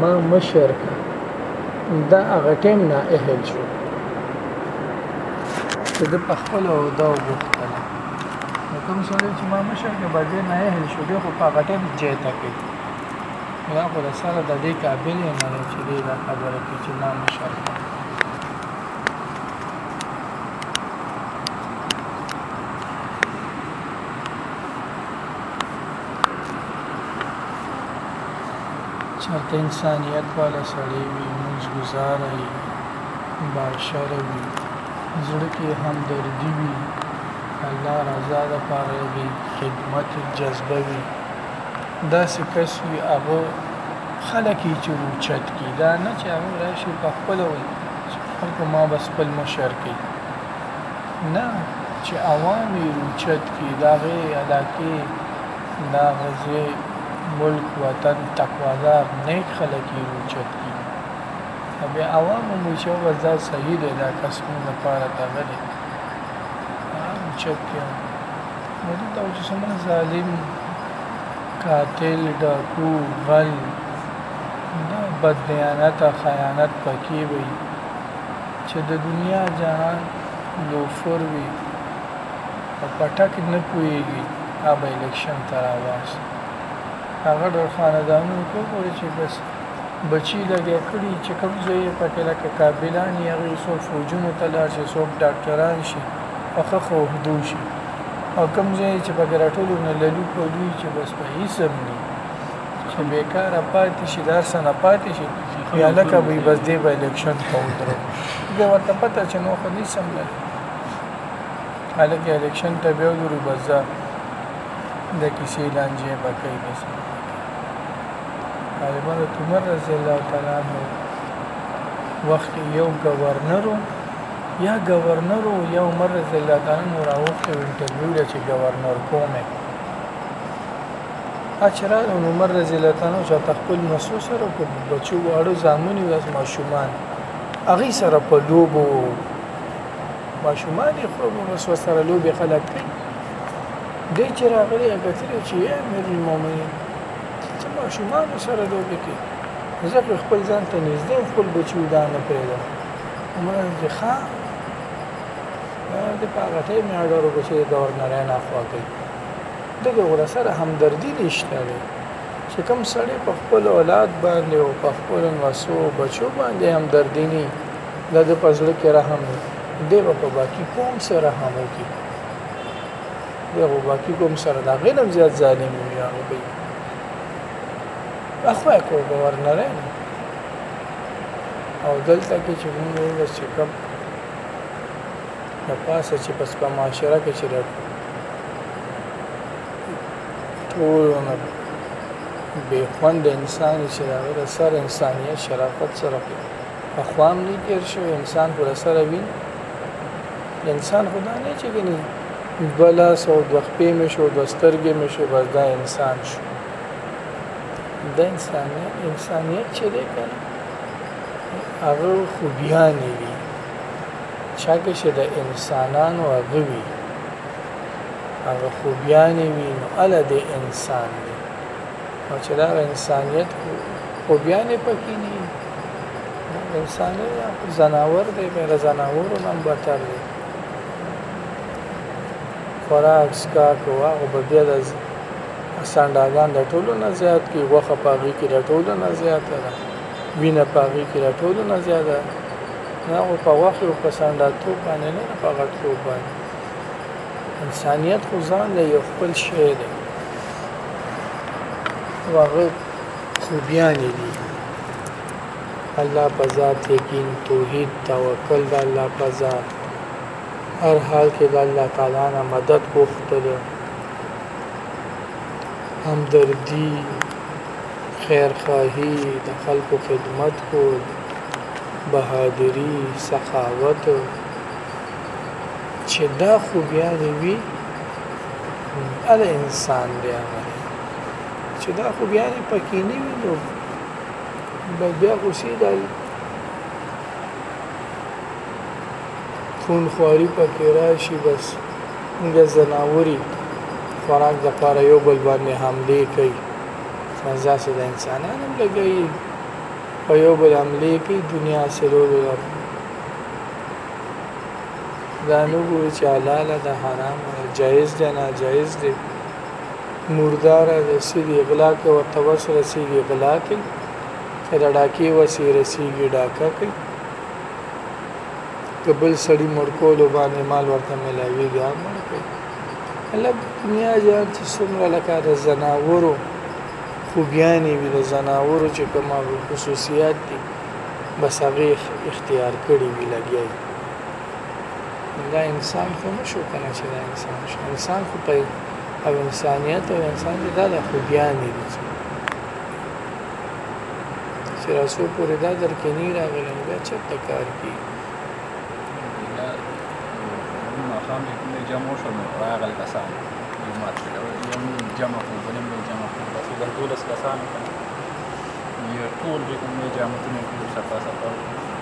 ما مشر کا دا هغه ټیم نه اهل شو چې د پخپل او دا وغوښتل نو کوم سره چې ما مشر کې باندې نه اهل شو دی خو په هغه ټیم جې تا کې دا خو سره د دې قابل نه دی چې دا خبره کې چې ما مشر کا چه ته انسانیت واله سړی وی مونږ ګزاره یی مباشره وی زړه کی همدردی وی الله رضا لپاره دی خدمت جذبه وی داسی کس وی هغه خلک یی چه اوچت کی دا نه چه هغه راشی په خپله وی چه خلکو ما بس خپل مشر کی نه چه عوام یی اوچت کی داغه علاقه دا غزې ملک وطن تقوادار نیک خلک یې روچت کی او بیا عوام هم وچو بس دا صحیح دی دا کس مونږ لپاره دغه دی روچت کی نو دلته چې څومره ظالم قاتل ډاکو غل دا بد دیانت خیانت پکې وي چې د دنیا جهان لوفر وي په پټک نه پوهیږي هغه الیکشن ته راوباسي هغه ډول خاندانونو کې وګورئ چې بس بچي لګیا کړي چې کوم ځای یې پکې لکه کابلان یې هغوی څوک فوجونو ته لاړ شي څوک ډاکټران شي په ښخو عهدو شي او کوم ځای چې پکې راټولو نه للو پلوي چې بس په هیڅ هم نه چې بیکاره پاتې شي د هر څه نه پاتې شي یا لکه به یې بس دی به الیکشن ته ودرو دی ورته پته چې نو خو هیڅ هم نه هلکه الیکشن ته بیا ګورو بس دا د کیسې لانجې به کوي بس طالبان د عمر رضی الله تعالی عنہ وخت یو گورنرو یا گورنرو یا عمر رضی الله تعالی عنہ راوخت یو انټرویو لري چې گورنر کومه اچرا عمر رضی الله تعالی عنہ چې خپل مسو سره په بچو واړو زامن یو ماشومان اغي سره په لوبو ماشومان یې خو موږ سره لوبې خلک کوي دی چې راغلی کتلی چې یا امیر المؤمنین څه ماشومان سره لوبې کوي زه په خپل ځان ته نږدې خپل بچیو دا نه پرېږدم عمر چې ښه د په هغه ټایم یې اډر وکړو چې د ګورنرۍ نه خوا کوي دغه غوړه سره همدردي نشته دی چې کوم سړی په خپل اولاد باندې او په خپل نوسو بچو باندې همدردي نه د ده په زړه کې رحم وي دی به په باقي قوم سره رحم وکړي دی به باقي قوم سره د هغې نه هم زیات ظالم وي هغه به یې اخوا کوی به ورنه رهي او دلته کې چې موږ وایو چې کوم د پاسه چې پس په معاشره کې چې د ټولو نه بې خوند انسان چې د هغه د سر انسانیت شرافت سره پخوا هم نه تیر شوی انسان خو سره وي انسان خو دا نه چې ګني دوه لاس او دوه خپې مې شو دوه سترګې مې شو بس دا انسان شو د انسانیت انسانیت چې دی که نه هغه خوبیانې وي چا کې چې د انسانانو هغه وي هغه خوبیانې وي نو هله د انسان دی او چې دا انسانیت خوبیانې پکې نه انساني یا ځناور دی مې له ځناورو نه هم بدتر دی خوراک څښاک او هغه به بیا د سانډاګان د ټولو نه زیات کې غوښه په هغې کې د ټولو نه زیاته ده وینه په هغې کې د ټولو نه زیاته ده هغه په غوښې او په سانډاتوب باندې نه په غټتوب باندې انسانیت خو ځان له یو خپل شی دی هغه خوبیانی دی الله په ذات یقین توحید توکل د الله په ذات هر حال کې د الله تعالی نه مدد غوښتل همدردی خیرخواهی د خلکو خدمت کول بهادری سخاوت چې دا خوبیانې وي ال انسان بیا چې دا خو بیا نه پکې نه وي نو بس بیا خو سي دا خون خواري پکې راشي بس موږ زناوري خوراک د پاره یو بل باندې حمله کوي فضا سي د انسانانو لګي په یو بل حمله کوي دنیا سرولو دا نو ګوري چې حلال ده حرام ده جایز ده ناجایز ده مرداره د سیدی غلا که ورته وس رسیږی غلا کی که د ډاکی وس یی رسیږی ډاکه کی که بل سړی مړ کولو باندې مال ورته ملاویږي هغه مړ کوي هلک دنیا جهان چې څومره لکه د ځناورو خوبیانې وي د ځناورو چې کوم خصوصیات دي بس هغه اختیار کړي وي لګیا دي دا انسان خو نه شو کنه چې دا انسان شو انسان خو په او انسانیت او انسان کې دا د خوبیان دي چې راسو پورې دا درکې نه راغلی بیا چېرته کار کوي ماښام چې کومې جمع شو نو راغل کسان جومات کې یو نیم جمع کړو بل نیم جمع کړو بس د دولس کسانو یو ټول چې کومې جامتونه کړو سفا سفا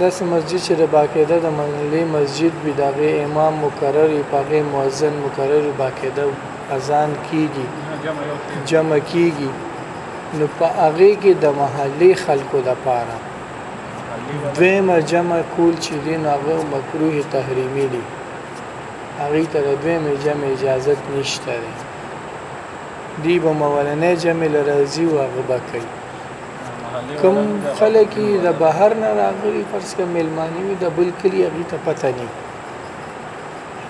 داسې مسجد چې د باقاعده د ملي مسجد وي، د هغې امام مقرر وي، په هغې مؤذن مقرر وي، باقاعده اذان کېږي، جمع کېږي، نو په هغې کې د محلې خلکو لپاره دویمه جمع کول چې دي نو هغه مکروه تحریمي دي، هغوی ته د دویمې جمع اجازت نشته دی، دوی به مولنۍ جمع له راځي او هغه به کوي. کوم خلک چې د بهر نه راغلي فرض کړه میلمانه وي د بل کلي هغوی ته پته نه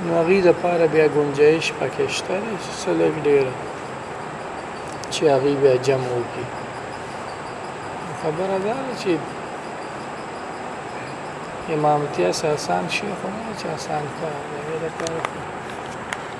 نو هغوی دپاره بیا ګنجایش پکې شته دی چې څه لږ ډېر چې هغوی بیا جمع وکړي خبره دا ده چې امامتیا اساسا شیخ نه چې اسان کار دی دپاره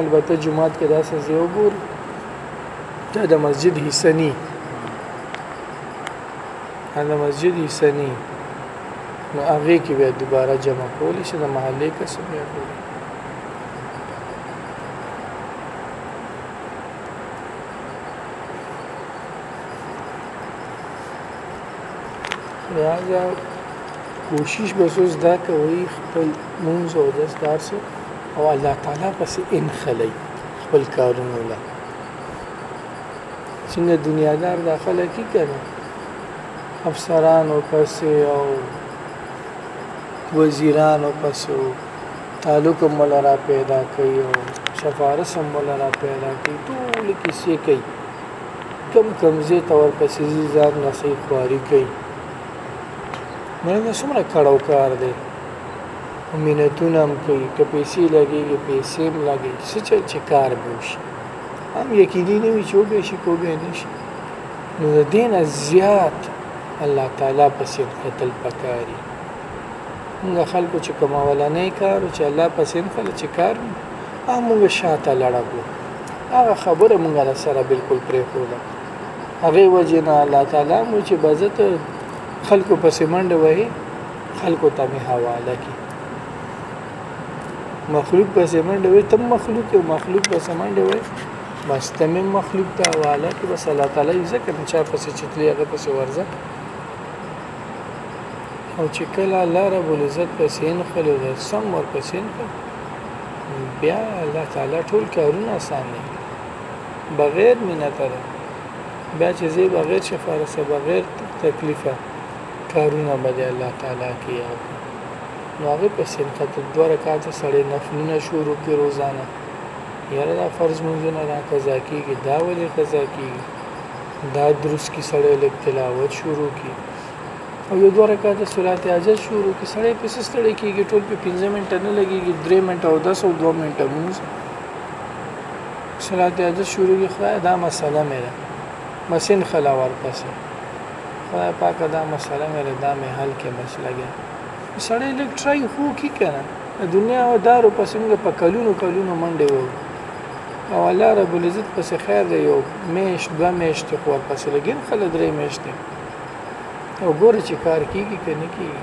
البته جمعات کې داسې ځای وګوري چې د مسجد حصه ني د مسجد حصه ني نو هغه کې به دوباره جمع کول شي د محلې کسب بیا کول لہذا کوشش به زه زده کوي خپل مونږ او داس دار سه او الله تعالی پس ان خلی خپل کارونه لا څنګه دنیا دار داخله کی کړه افسران او پس او وزیران او پس او تعلق مول را پیدا کوي او شفارس مول را پیدا کوي ټول کیسې کوي کم کمزې تور پسې ځان نسې خواري کوي مړه مې څومره کړو کار دی مینتونه هم کوي که پیسې لګېږي پیسې هم لګي څه چل چې کار به وشي هم یقیني نه وي چې وبه شي کو به نه شي نو د دې نه زیات الله تعالی پسې قتل پکاري موږ خلکو چې کوم اولنې کار چې الله پسې خلک چې کار موږ شاته لړګو هغه خبره موږ سره بالکل پرې کوله هغه وجه نه الله تعالی مو چې بزت خلکو پسې منډه وهي خلکو ته می حواله کی مخلوق پسې منډه وي تم مخلوق او مخلوق پسې منډه وي بس تم مخلوق ته حواله کی بس الله تعالی یې ځکه چې پسې چتلی هغه پسې ورځه او چې کله الله رب العزت پسې ان خلو سم ور پسې بیا الله تعالی ټول کارونه آسان دي بغیر منته ده بیا چې زه بغیر سفارت سره بغیر تکلیفه کارونه به د الله تعالی کې یو نو هغه په سین خاطر دوه رکعات سړې نفلونه شروع کې روزانه یاره دا فرض منځونه را قضا کیږي دا ولې قضا کیږي دا درس کې سړې لیک تلاوت شروع کی او یو دوه رکعات صلات حاجت شروع کی سړې په سستړې کیږي ټول په 15 منټه نه لګيږي 3 منټه او 10 او 2 منټه مونږ صلات عادت شروع کی خدای دا مسله مې ده بس ان خلا ورپسې خدای پاک دا مسله مې دا مې حل کې بس لګي سړی لګ ټرای خو کی کنه دنیا او دارو پس موږ په کلونو کلونو منډه وو او الله رب العزت پس خیر دی یو میش دو میش ته خو پس لګین خلک درې میش ته او ګور چې کار کیږي کنه کیږي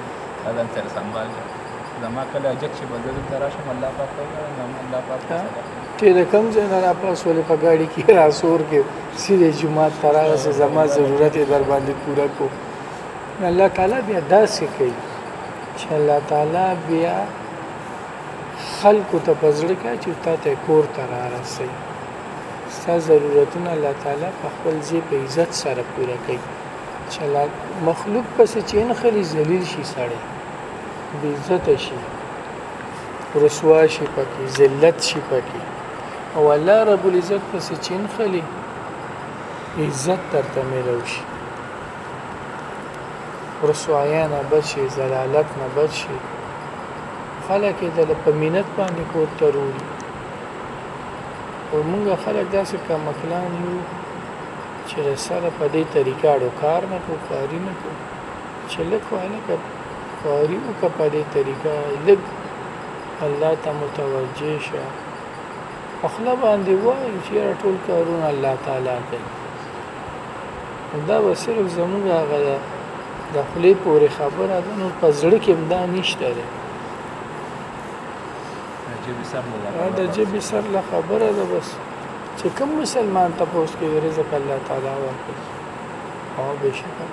ځان سره سنبال کړه زما کله اجت شي بدل ته راشم الله پاک ته وګورم الله پاک ته چې د کم ځای نه را پاس ولې په ګاډي کې را سور کې سیده جمعات ته راغسې زما ضرورت یې در باندې پوره کو الله تعالی بیا داسې کوي چې الله تعالی بیا خلکو ته په زړه کې چې تا ته کور ته را رسي ستا ضرورتونه الله تعالی په خپل ځای په عزت سره پوره کوي چلاک مخلوق پسې چین خلی ذلیل شي سړی بی عزت شي رسوا شي پکې ذلت شي پکې او الله رب العزت پسې چین خلی عزت ترته ملو شي رسوایا نه بچي زلالت نه بچي خلک د لپمینت باندې کور تروري او موږ خلک داسې کمکلان یو چه له سره په دې طریقه اړو کار نه کو کاری نه کو چې لږ هلکه کاری وکړه په دې طریقه لږ الله ته متوجه شه په خوله باندې وایي چې یاره ټول کارونه الله تعالی کوي دا به صرف زموږ هغه ده د خولې پورې خبره ده نو په زړه کې همدا نشته دی د جبې سر له خبره ده بس چه کوم مسلمان تپوس کې د رزق الله تعالی ورکړي او بشکره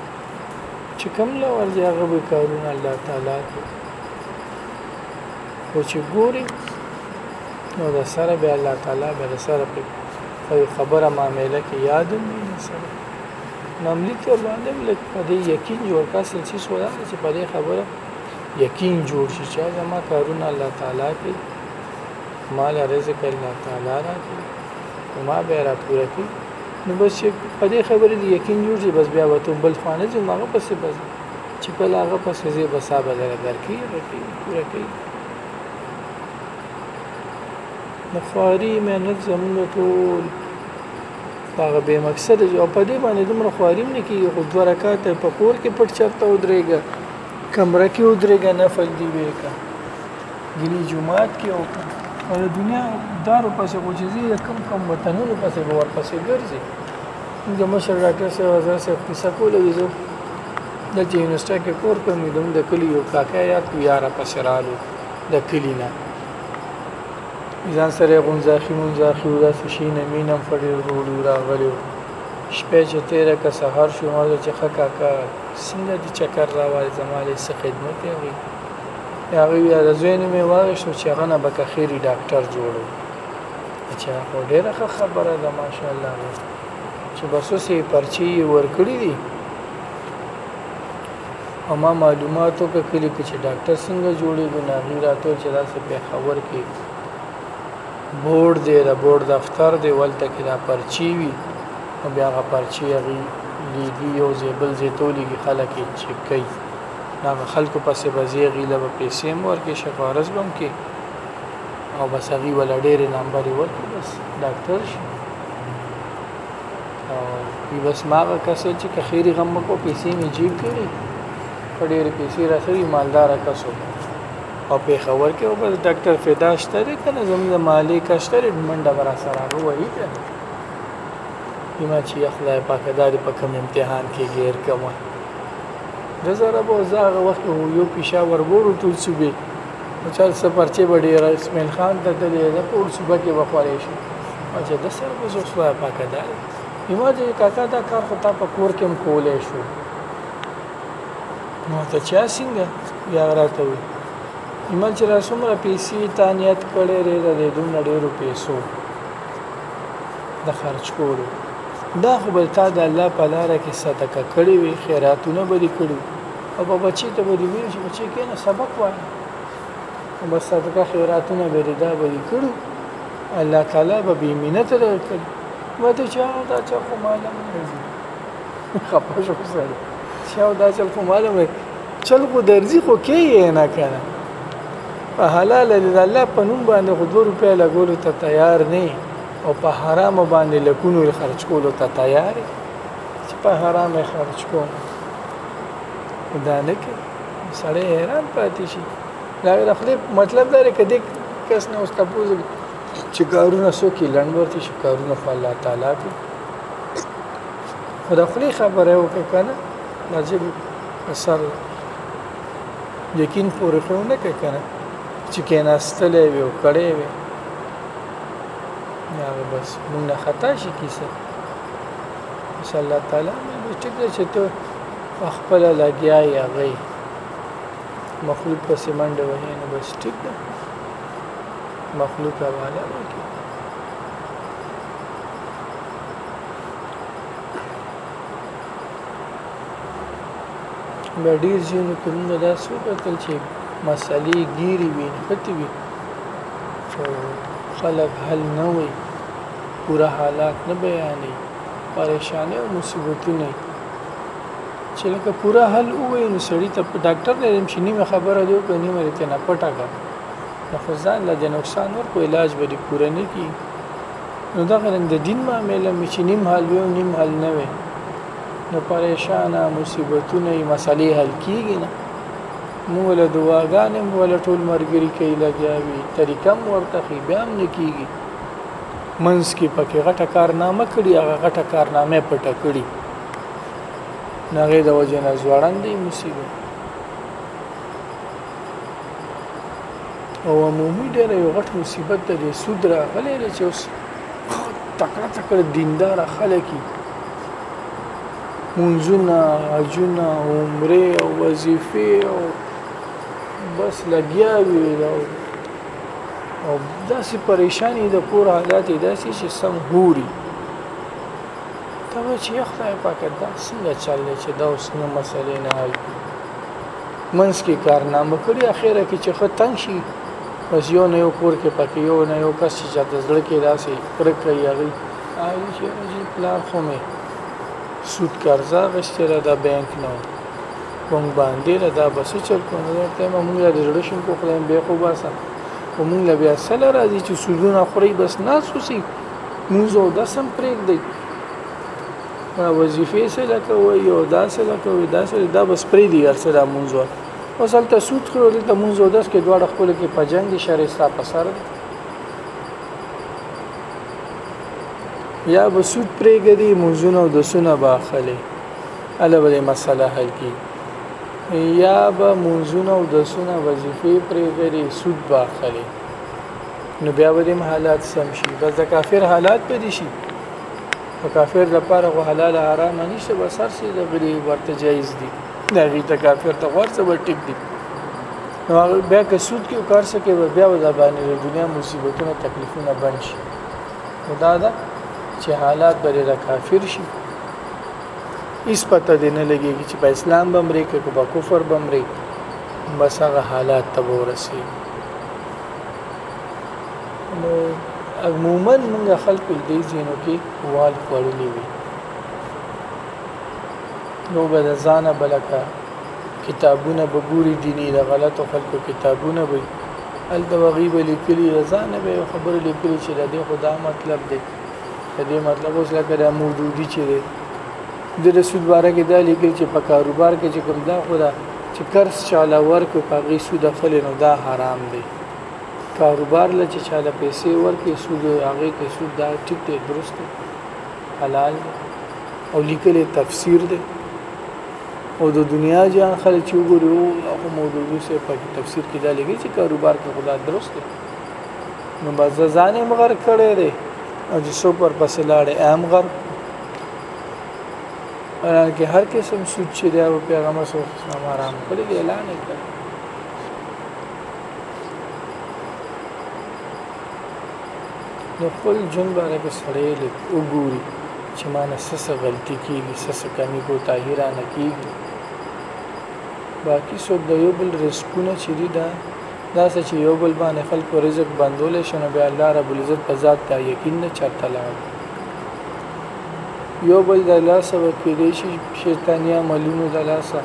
چې کوم له ورځې هغه به کارونه الله تعالی کوي او چې ګوري نو د سره به الله تعالی به سره په کوي خبره معاملې کې یاد نه سره مملک ور باندې ملک په دې یقین جوړ کا سلسله سودا چې په دې خبره یقین جوړ شي چې زما کارونه الله تعالی کوي ماله رزق الله تعالی راکړي او ما به را پوره کړي نو بس چې په دې خبرې دې یقین جوړ شي بس بیا به ته بل خوانه چې هغه پسې بس چې کله هغه پسې زه به صاحب لره درکې رکې پوره کړي نو خواري مهنت زمونږ ټول هغه به مقصد او په دې باندې دومره خواري نه کیږي خو دوه رکعات په کور کې پټ چرته ودرېږي کمره کې ودرېږي نفل دی وکړه ګيني جومات کې وکړه او د دنیا دارو پسې خو چې زه کم کم وطنونو پسې به ورپسې ګرځي د مشر ډاکټر صاحب حضرت صاحب قصه کوله وي زه دلته یونیورسټۍ کې کور کوم دوم د کلي یو کاکا یاد کو یاره پسې رالو د کلي نه ځان سره غونځاخي مونځاخي او داسې شي نه مینم فډې وروړي راغلی شپه چې تیره که سهار شو ما چې ښه کاکا څنګه د چکر راوړی زما له څه خدمت یې د هغه بیا د زوی نوم یې واغېشتو چې هغه نه به که خیري ډاکټر جوړ و چې خو ډېره ښه خبره ده ماشاءالله چې بس اوس یې پرچې یې ورکړي دي او ما معلومات وکړه کلی کې چې ډاکټر څنګه جوړېږي نو هغوی راته چې داسې پېښور کې بورډ دی د بورډ دفتر دی هلته کې دا پرچې وي او بیا هغه پرچې هغوی لیږي یو ځای بل ځای ته ولیږي خلک یې چک کوي دغه خلکو پسې به ځې هغوی له به پیسې هم ورکړې شفارس به هم کې او بس هغوی به له ډېرې نمبرې ورکړي بس ډاکټر شي او دوی بس ما هغه کس و چې که خیري غم وکړو پیسې مې جیب کې وي په ډېرې پیسې راسوي مالداره کس و او پېښور کې و بس ډاکټر فدا شته دی که نه زموږ مالې کس شته دی منډه به راسره هغه وهي که نه ما چې یا خدای پاکه دا دې په کوم امتحان کې ګیر کوم جزره به زه هغه وخت یو پیشا ورګورو ټول صوبې چې څه پرچې به ډېر اسماعیل خان ته تللی د ټول صوبه کې به خورې شي چې د سر به زه خدای پاکه دا یما چې کاکا دا کار خو تا په کور کې هم کولی شو نو ته چا څنګه بیا راته وي یما چې را څومره پیسې تا نیت کړی دی د دومره ډېرو پیسو د خرج کولو دا خو به تا د الله په لاره کې صدقه کړې وي، خیراتونه به دې کړي او په بچي ته به دې ویل چې بچي کېنه سبق وایه، نو بس صدقه خیراتونه به دې دا به دې کړو، الله تعالی به بې منته درکړي. ما ته چې هغه دا چل خو معلوم نه راځي خفه شو سړی چې هغه دا چل خو معلوم نه چل خو درځي خو کېږي نه که نه په حلاله د الله په نوم باندې خو دوه روپۍ لګولو ته تیار نه او په حرامو باندې لکونو یې خرج کولو ته تیار یې چې په حرام یې خرج کوم دا نه کې سړی حیران پاتې شي دا د خپل مطلب دا دی که دې کس نه اوس تاسو چې کارونه سو کې لند ورته شي کارونه خو الله تعالی کې خدا خلی خبره وکړه کنه نجیب اثر یقین پورې خو نه کنه چې کیناستلې وي او کړې وي دا بس موږ نه خطا شي کیسه ان شاء الله تعالی مې چې دا چې ته خپل لګیا یا غي مخلوق په سیمنډ وهې نو بس ټیک ده مخلوق حواله وکړي بیا ډیر ځینو کې موږ دا څه وکړل چې مسلې ګیري وي نښتې وي خو خلک حل نه وایي، پوره حالات نه بیانوي، پریشانۍ او مصیبتونه یې چې لکه پوره حل ووایي نو سړي ته په ډاکټر ته ځم چې نیمه خبره دې وکړه نیمه دې ترنه پټه کړه نو خو ځان له د نقصان ور کو علاج به دې پوره نه کړي نو دغه رنګ د دین معامله مې چې نیم حل وي او نیم حل نه وي نو پریشانه مصیبتونه یې مسلې حل کېږي نه موږ له دعاګانې موږ له ټول مرګري کوي لګیا وي طریقه هم ورته خي بیا هم نه کېږي منځ کې پکې غټه کارنامه کړي هغه غټه کارنامه پټه کړي نو هغې د وجې نه ځوړن دی مصیبه او عمومي ډېر یو غټ مصیبت د دې سود راغلی دی چې اوس تکړه تکړه دینداره خلک مونځونه حجونه عمرې او وظیفې او بس لګیا وي او او داسې پریشانی د کور حالات داسې چې سم ګوري ته چې خدای پاک دا څنګه چل چې دا اوس نو مسلې نه حل منس کې کارنامه کړی اخیره کې چې ختم شي بس یو نه یو کور کې پکې یو نه یو کس چې د زړه کې داسې کرکه یاري آی چې پلار خو مې سود قرضه غشته را دا بانک نه مونږ باندې را دا بس چل کو نه ته مونږ له زړه شو کو خدای به خو باسه مونږ له بیا سره راځي چې سودونه خوري بس نه سوسي مونږ او دسم پرېګ دی وظیفه سره کوي او دا سره کوي دا سره دا بس پرې دی هر سره مونږ او سلته سود خوري دلته مونږ او دس کې دواړه خپل کې پجنګ شریستا پسر دی یا به سود پرېږدي منځونه او دسونه به اخلي الله به مسله حل کړي یا به منځونه او دسونه وظیفې پرېږدي سود به اخلي نو بیا به دې حالات سم شي بس د کافر حالات به دي شي او کافر لپاره غو حلال حرام نشته بس هر څه د غري ورته جایز دي دا غي ته کافر ته ورته ټیک دي نو بیا که سود کې کار څه کې بیا و دا باندې د دنیا مصیبتونه تکلیفونه بند شي خدا دا چې حالات بری را کافر شي هیڅ پته دی نه لګیږي چې په اسلام به مري که په کفر به مري بس هغه حالات ته ورسي نو عموما موږ خلک دې ځینو کې وال خورلې وي نو به ځانه بلکه کتابونه به ګوري دیني د غلطو خلکو کتابونه به هلته به هغوی به لیکلي د ځانه به یو خبرې لیکلي چې د دې خو دا مطلب دی د دې مطلب اوس لکه د مودودي چې دی د رسول باره کې دا لیکل چې په کاروبار کې چې کوم دا خو دا چې قرض چاله ورکو په هغې سود اخلي نو دا حرام دی کاروبار له چې چاله پیسې ورکې سود هغې کې سود دا ټیک دی درست دی حلال دی او لیکل تفسیر دی او د دنیا جان خلک چې وګوري او خو مولوی صاحب په تفسیر کې دا لګي چې کاروبار کې خدا درست دی نو بس ځان یې مغر کړی دی او چې څوک ورپسې لاړې ام غر قرآن کې هر قسم سود چې دی او پیغمبر صلی الله علیه وسلم آرام کړی دی اعلان یې کړ نو خپل جون باندې کې سړی لګ وګوري چې ما نه څه څه غلطي کېږي، څه څه کمي کوتاهي رانه کېږي، باقي څوک د یو بل رزقونه چې دي دا داسې چې یو بل باندې خلکو رزق بندولی شي نو بیا الله رب العزت په ذات دا یقین نه چرته لاړ یو بل د لاسه به کېدی شي شیطاني عملونو د لاسه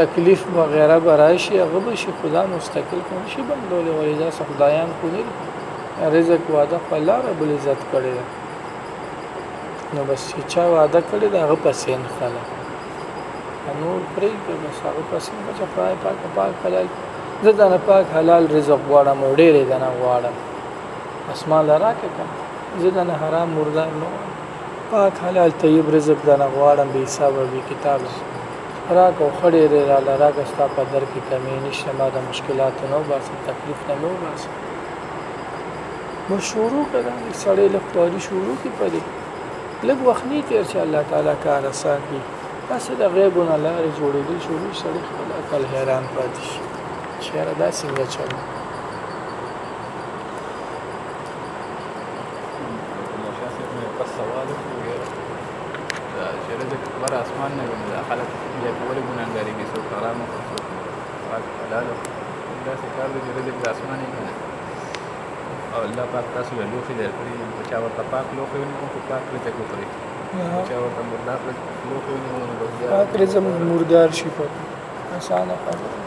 تکلیف وغیره به راشي هغه به شي خدا مستقل کوم شي بندولی ولې داسې خدایان خو نه رزق واده په الله رب العزت کړی نو بس چې چا وعده کړې دا هغه پسې نه خاله نور پرې د بس هغه پسې نه چې پای پاک پاک حلال زه دا نه پاک حلال رزق غواړم او ډېرې دا نه غواړم اسمان لرا کې کوم زه دا نه حرام مردار نه پاک حلال طیب رزق دا نه غواړم به حساب او به کتاب راک او خړې لري را لراګه ستا په در کې کمی نشته ما د مشکلاتو نو باسه تکلیف نه نو باسه نو شروع کړه دا سړی لږ تیاری شروع کړي په دې لږ وخت نه تیر چې الله تعالی کار اسان کړي داسې د غیب نه لارې جوړېدل شروع سړی خپل عقل حیران پاتې شي چېره دا څنګه چل بر اسمان نه ویني دا خلک بیا په ولې ګناهګاري کې څوک حرام او څوک حلال دا څه کار دی چې د اسمان یې کنه او الله پاک تاسو له لوښي لرې کړي نو که چا ورته پاک لوښی ونیو خو پاک رزق وخوري که چا ورته مردار لوښی ونیو نو بس بیا پاک رزق مردار شي په اسانه خبره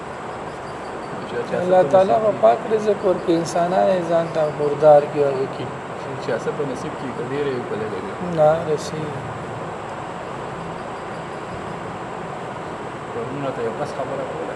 الله تعالی په پاک رزق ورکې انسانان ځان ته مردار کې هغه کې چې اصل په نصیب کې ډېرې یو په لګوي نه رسي ورونه ته یو بس خبره کوله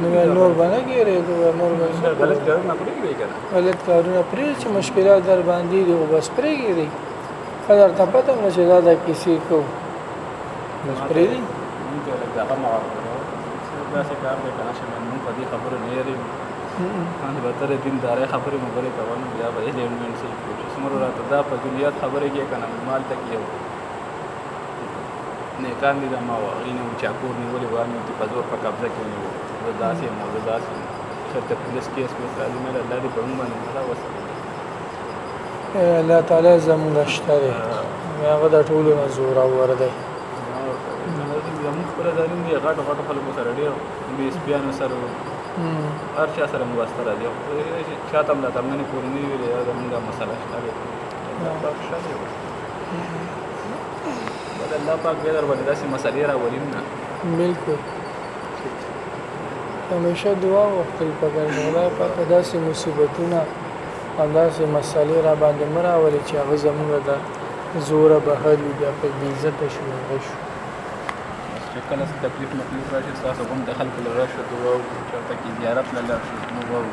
نو نور باندې ګیرې نو نور باندې غلط کارونه پرې دی کنه غلط کارونه پرې چې مشکلات در باندې دی او بس پرې ګیرې قدر ته پته مې چې دا د کیسې کو بس پرې دی موږ له دغه ما دا څه کار دی کنه چې موږ په دې خبره نه یری ان به تر دین دارې خبرې مو غلې کوم بیا به یې لېمن سي کوشش مور راته دا په دنیا خبرې کې کنه مال تک یو نه کار مې دا ما وغلی نه چا کور نیولې وه نو ته په زور په قبضه کې ونیو زه داسې یم زه داسې یم چېرته پولیس کیس مې راځي مله الله دې په موږ باندې ملا وسه الله تعالی زموږ شته دی هغه د ټولو نه زورور دی زموږ خپل ظالم دی غټ غټ خلکو سره ډېر بې سپیانو سره هر چا سره مرسته راځي او چا ته هم دا تمنه پورې نه وي ویلې دا زموږ دا مسله شته دی بل الله پاک به در باندې داسې مسلې راولیم نه بالکل همیشه دعا وکړئ په ګرځه خدای پاک داسې مصیبتونه او داسې مسلې را باندې مه راولي چې هغه زموږ د زوره بهر وي بیا په بې عزته شو هغه شو چې کله څه تکلیف مکلیف را شي ستاسو غوم د خلکو له راشو دعا وکړو چېرته کې زیارت له لاړ شو موږ واورو